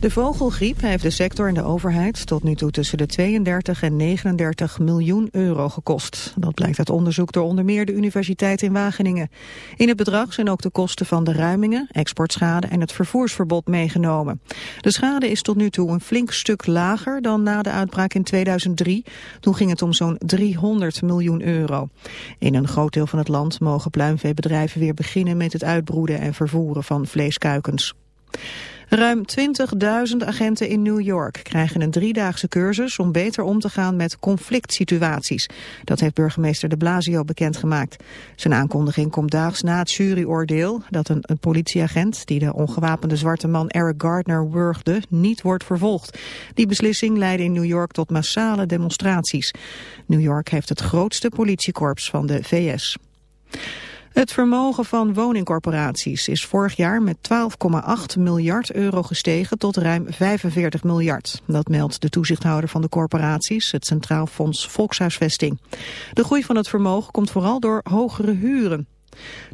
De vogelgriep heeft de sector en de overheid tot nu toe tussen de 32 en 39 miljoen euro gekost. Dat blijkt uit onderzoek door onder meer de Universiteit in Wageningen. In het bedrag zijn ook de kosten van de ruimingen, exportschade en het vervoersverbod meegenomen. De schade is tot nu toe een flink stuk lager dan na de uitbraak in 2003. Toen ging het om zo'n 300 miljoen euro. In een groot deel van het land mogen pluimveebedrijven weer beginnen met het uitbroeden en vervoeren van vlees kuikens. Ruim 20.000 agenten in New York krijgen een driedaagse cursus om beter om te gaan met conflict situaties. Dat heeft burgemeester de Blasio bekendgemaakt. Zijn aankondiging komt daags na het juryoordeel dat een, een politieagent die de ongewapende zwarte man Eric Gardner wurgde niet wordt vervolgd. Die beslissing leidde in New York tot massale demonstraties. New York heeft het grootste politiekorps van de VS. Het vermogen van woningcorporaties is vorig jaar met 12,8 miljard euro gestegen tot ruim 45 miljard. Dat meldt de toezichthouder van de corporaties, het Centraal Fonds Volkshuisvesting. De groei van het vermogen komt vooral door hogere huren.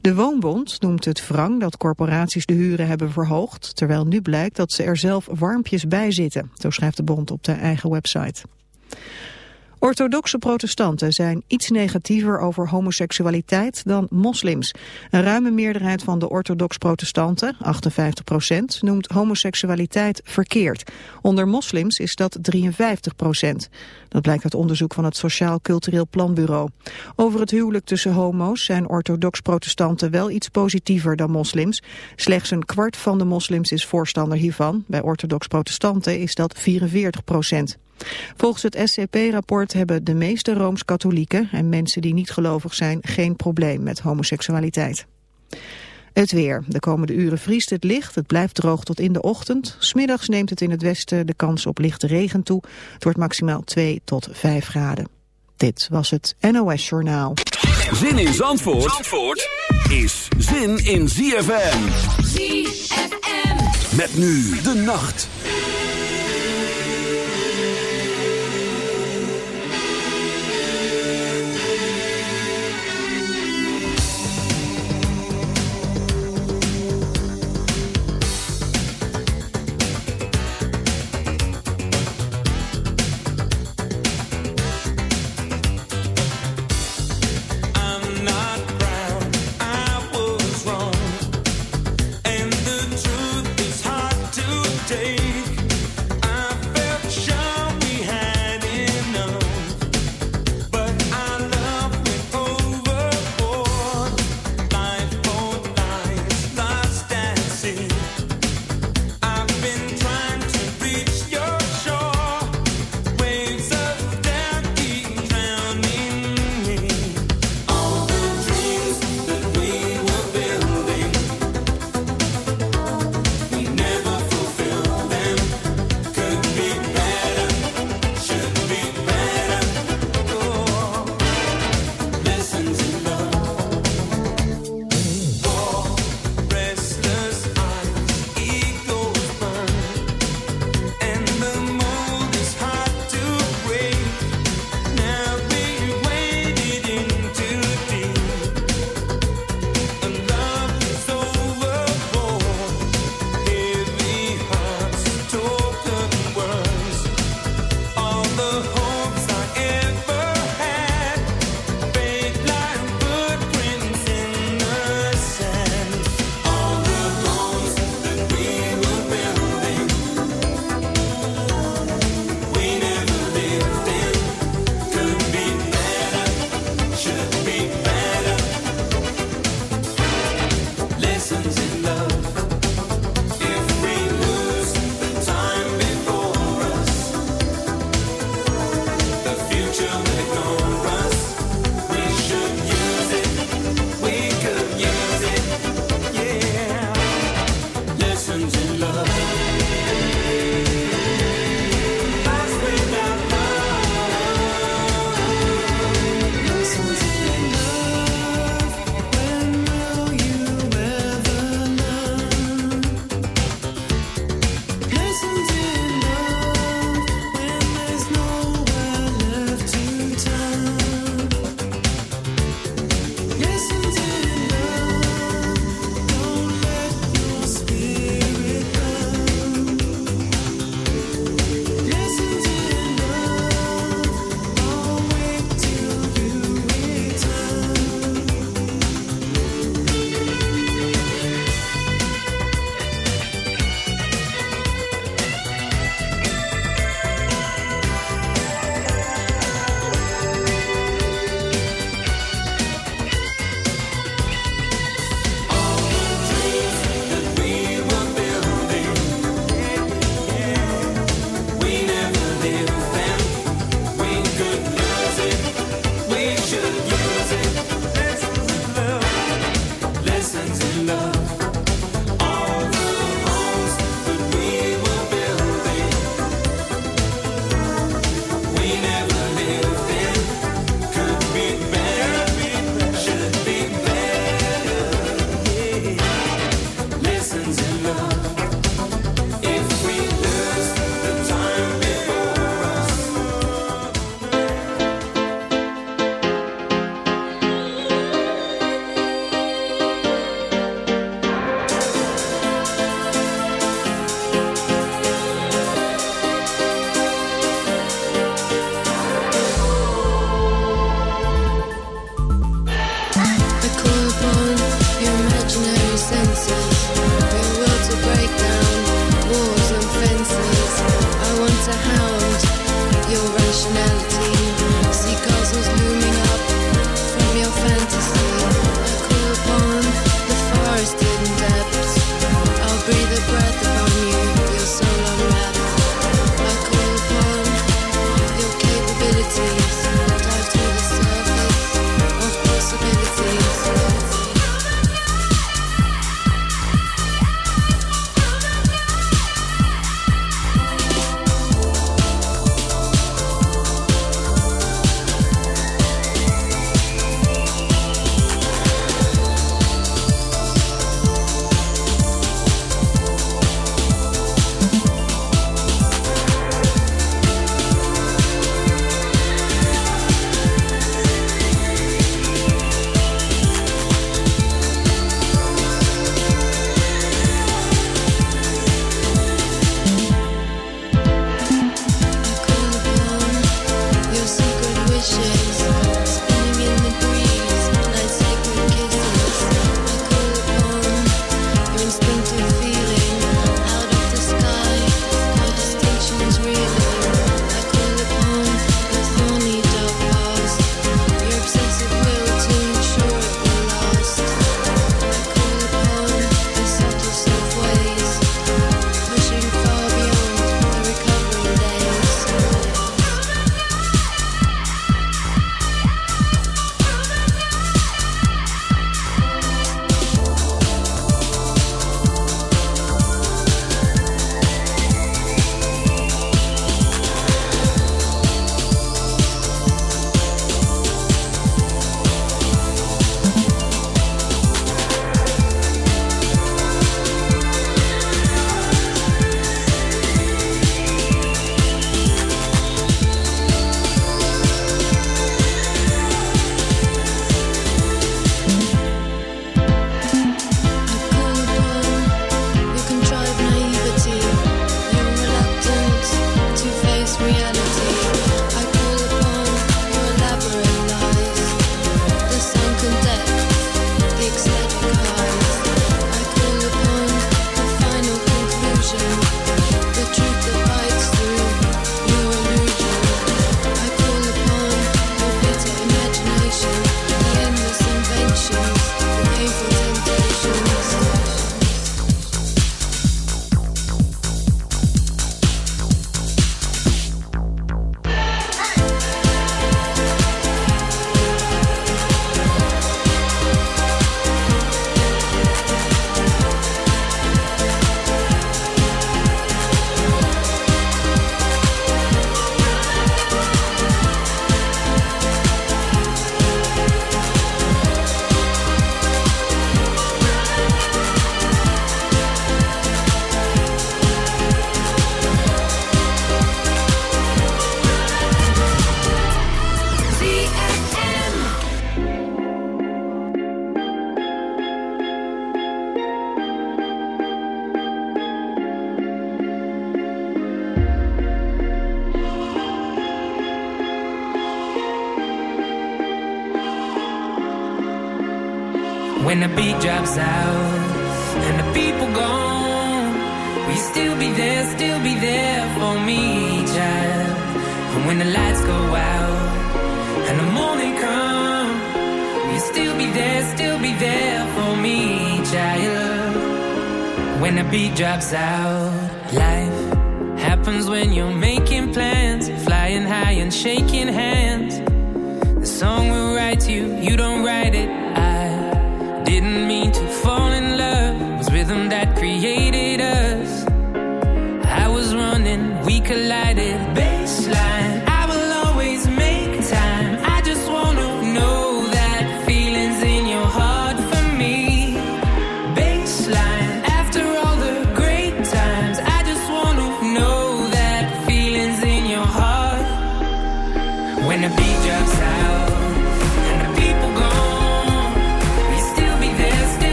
De Woonbond noemt het wrang dat corporaties de huren hebben verhoogd, terwijl nu blijkt dat ze er zelf warmpjes bij zitten, zo schrijft de bond op de eigen website. Orthodoxe protestanten zijn iets negatiever over homoseksualiteit dan moslims. Een ruime meerderheid van de orthodox protestanten, 58 procent, noemt homoseksualiteit verkeerd. Onder moslims is dat 53 procent. Dat blijkt uit onderzoek van het Sociaal Cultureel Planbureau. Over het huwelijk tussen homo's zijn orthodox protestanten wel iets positiever dan moslims. Slechts een kwart van de moslims is voorstander hiervan. Bij orthodox protestanten is dat 44 procent. Volgens het SCP-rapport hebben de meeste Rooms-Katholieken en mensen die niet gelovig zijn geen probleem met homoseksualiteit. Het weer. De komende uren vriest het licht. Het blijft droog tot in de ochtend. Smiddags neemt het in het westen de kans op lichte regen toe. Het wordt maximaal 2 tot 5 graden. Dit was het NOS Journaal. Zin in Zandvoort, Zandvoort is zin in ZFM. ZFM. Met nu de nacht.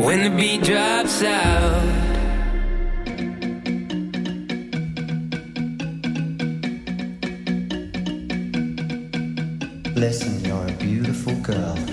when the beat drops out. Listen, you're a beautiful girl.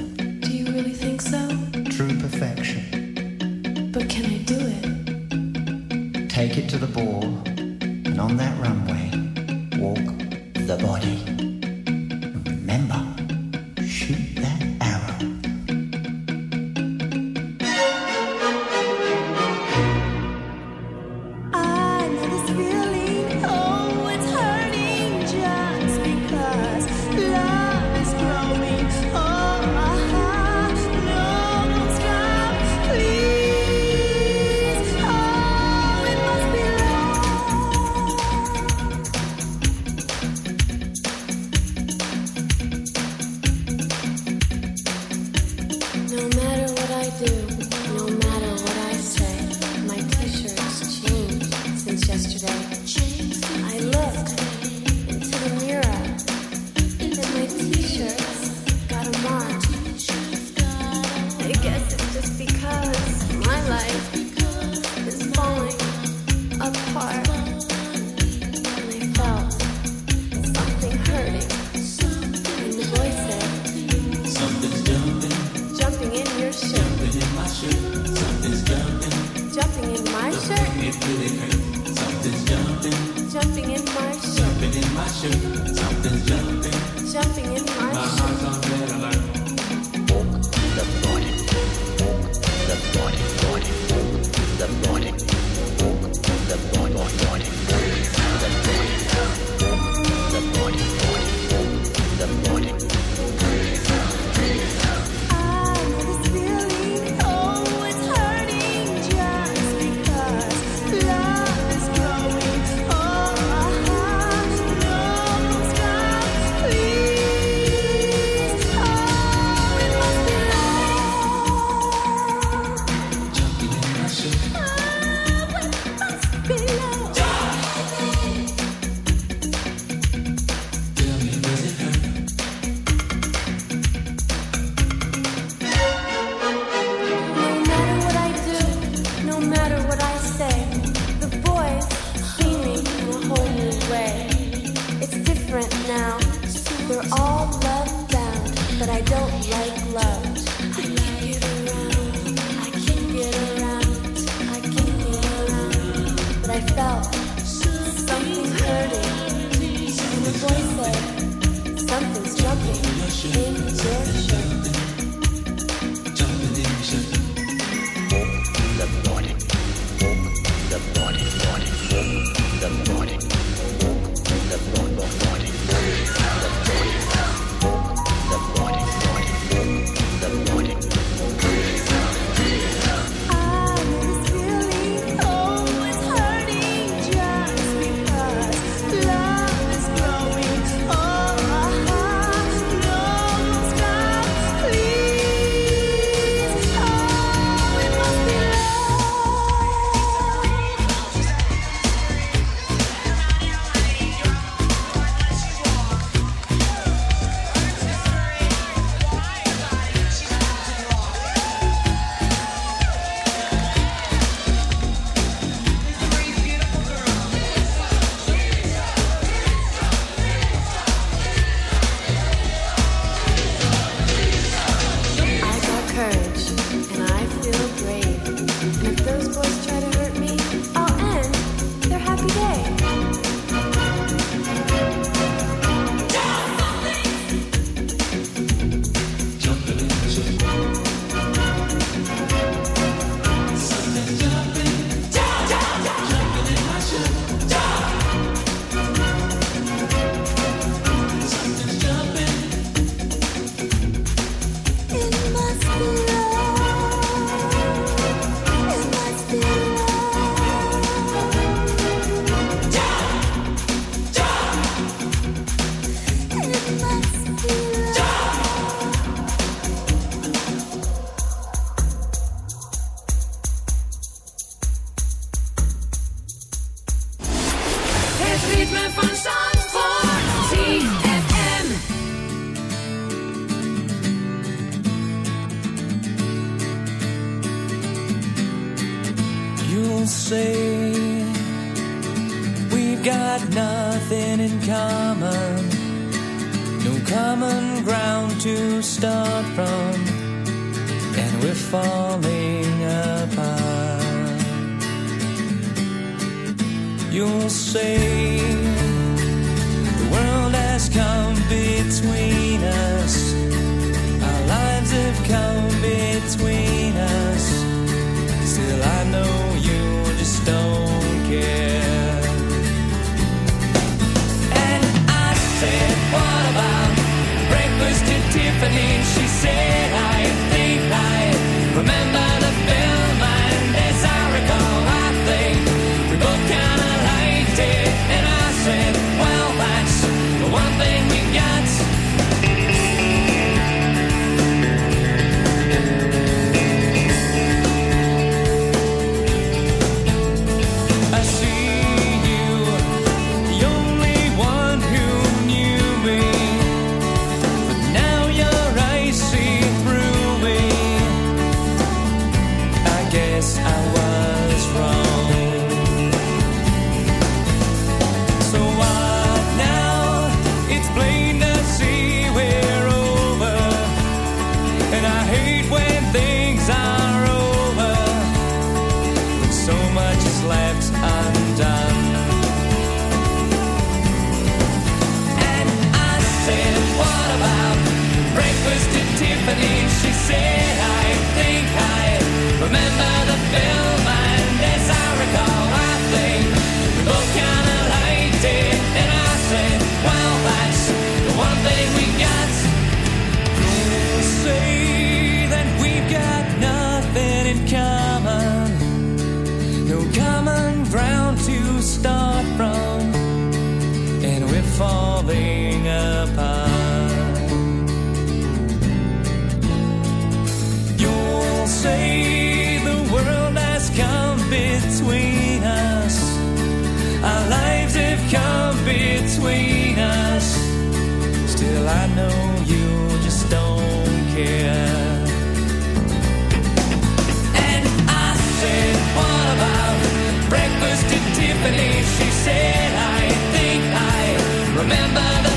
Believe she said, I think I remember the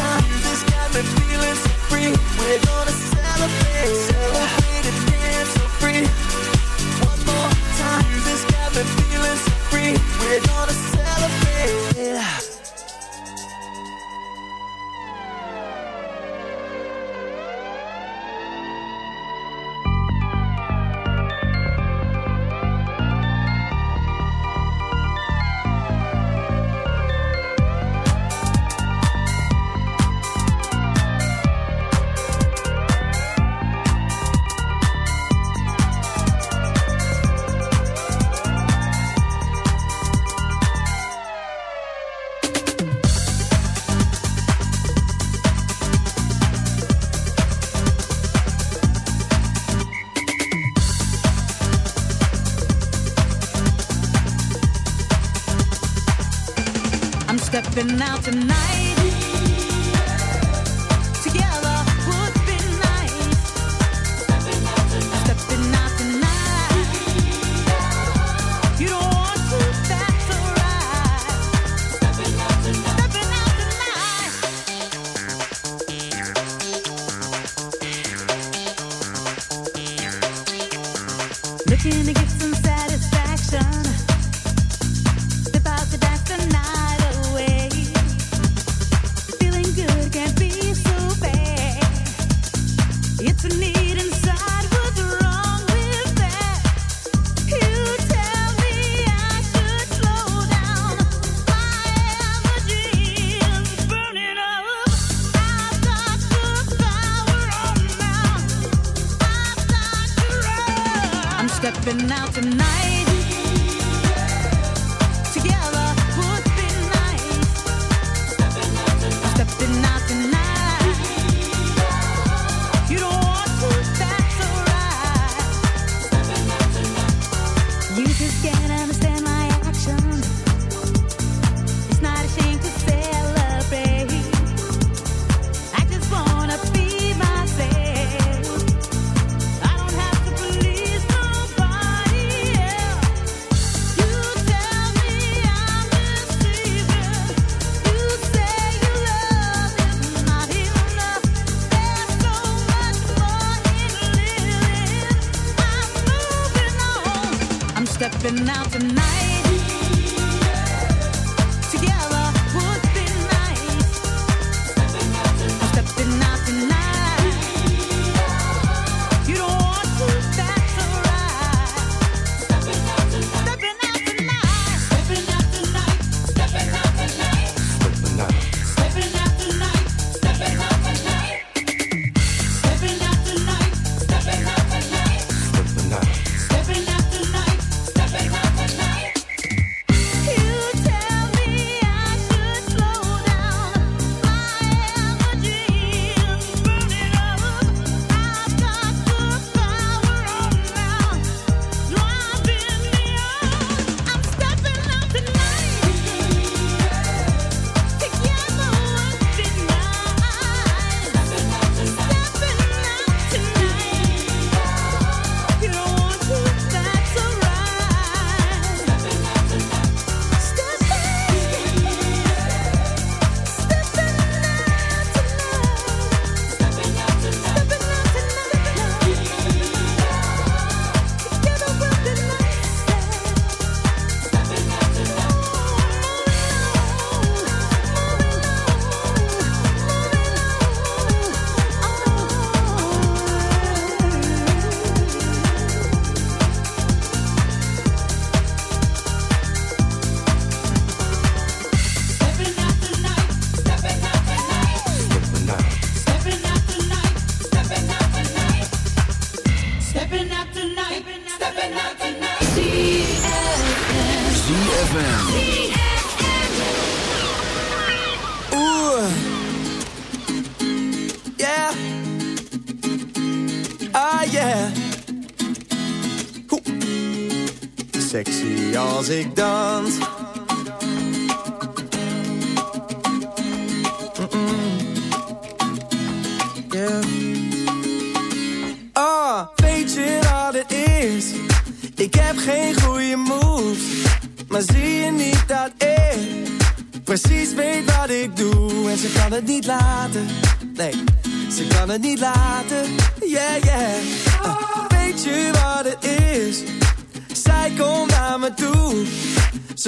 time. This got me feeling so free. We're gonna dans. Mm-mm.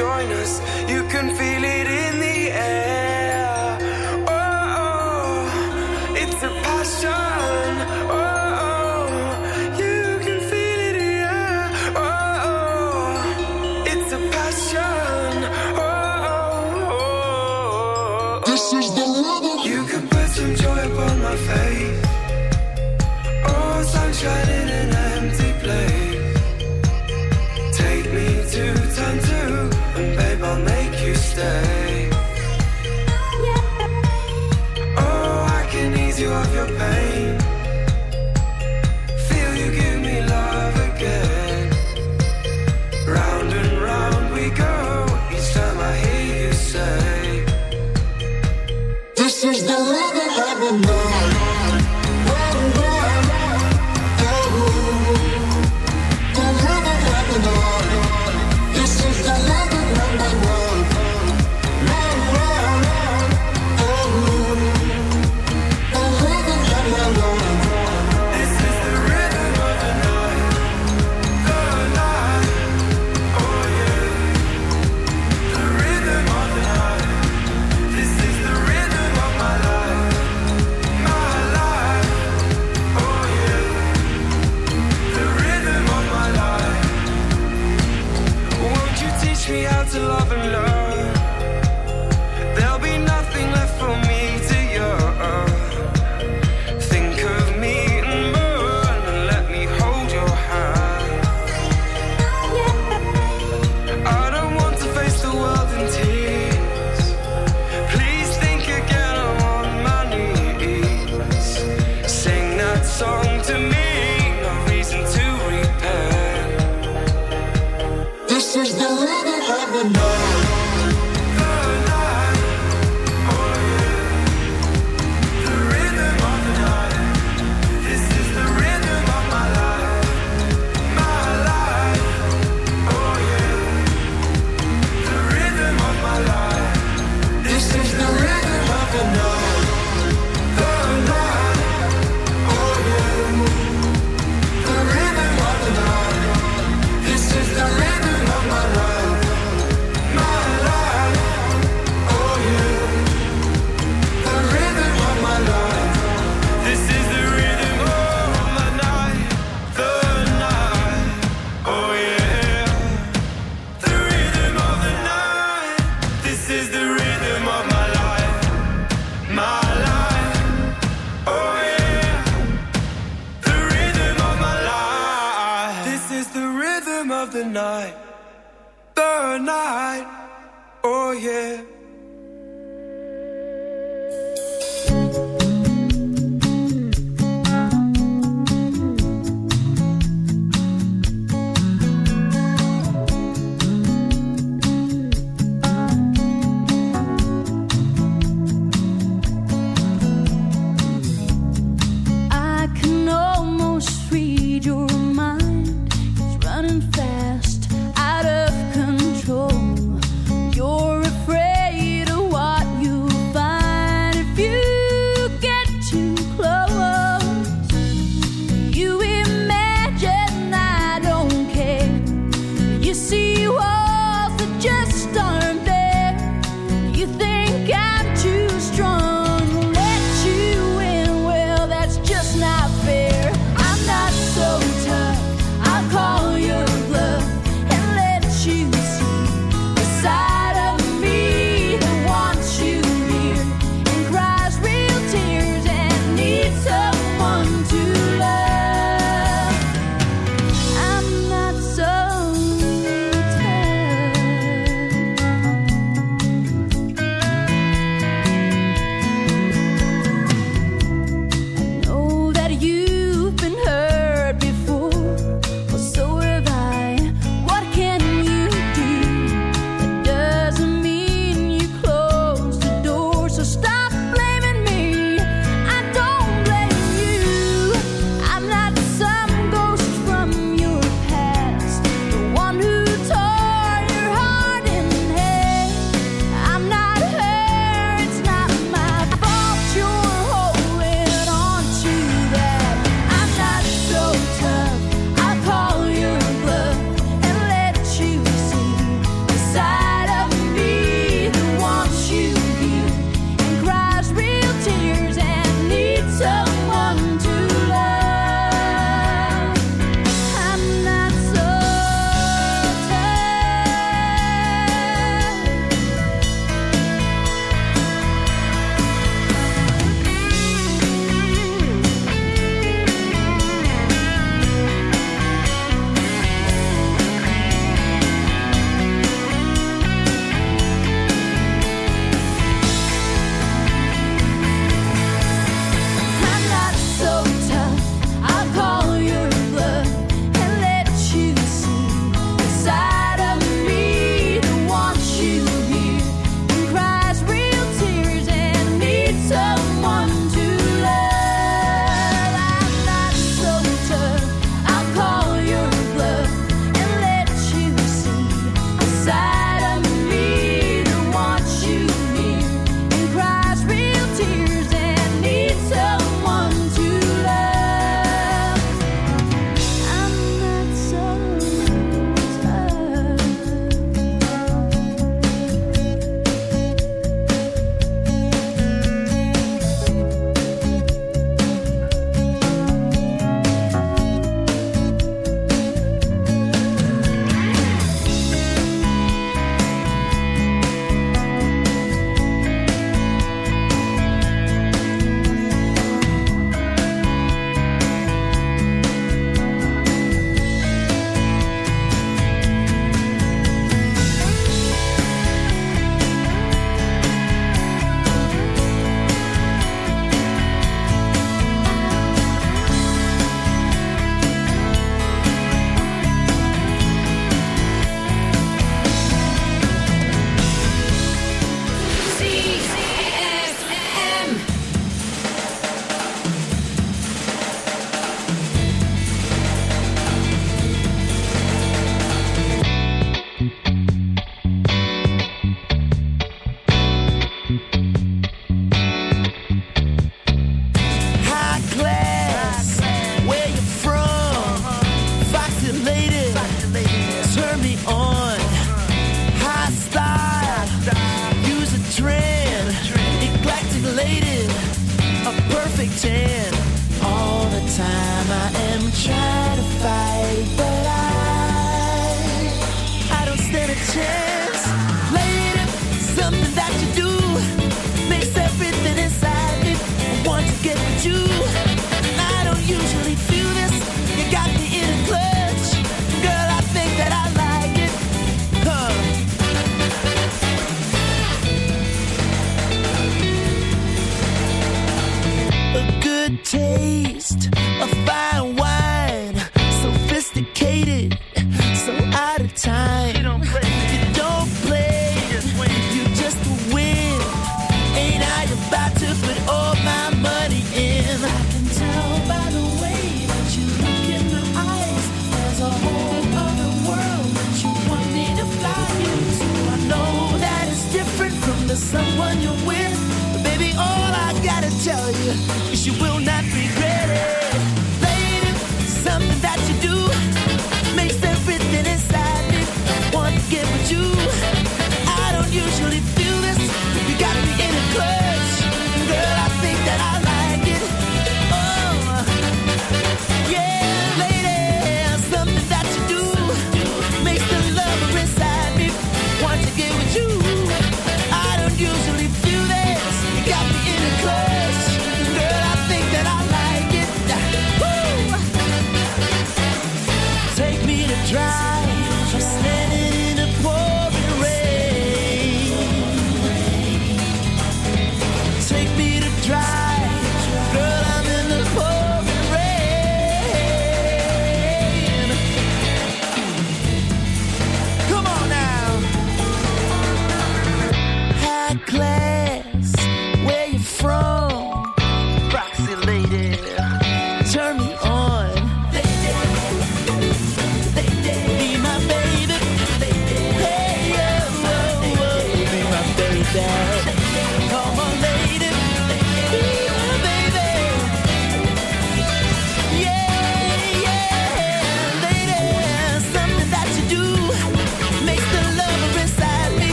join us.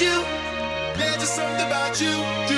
you. Yeah, just something about you. you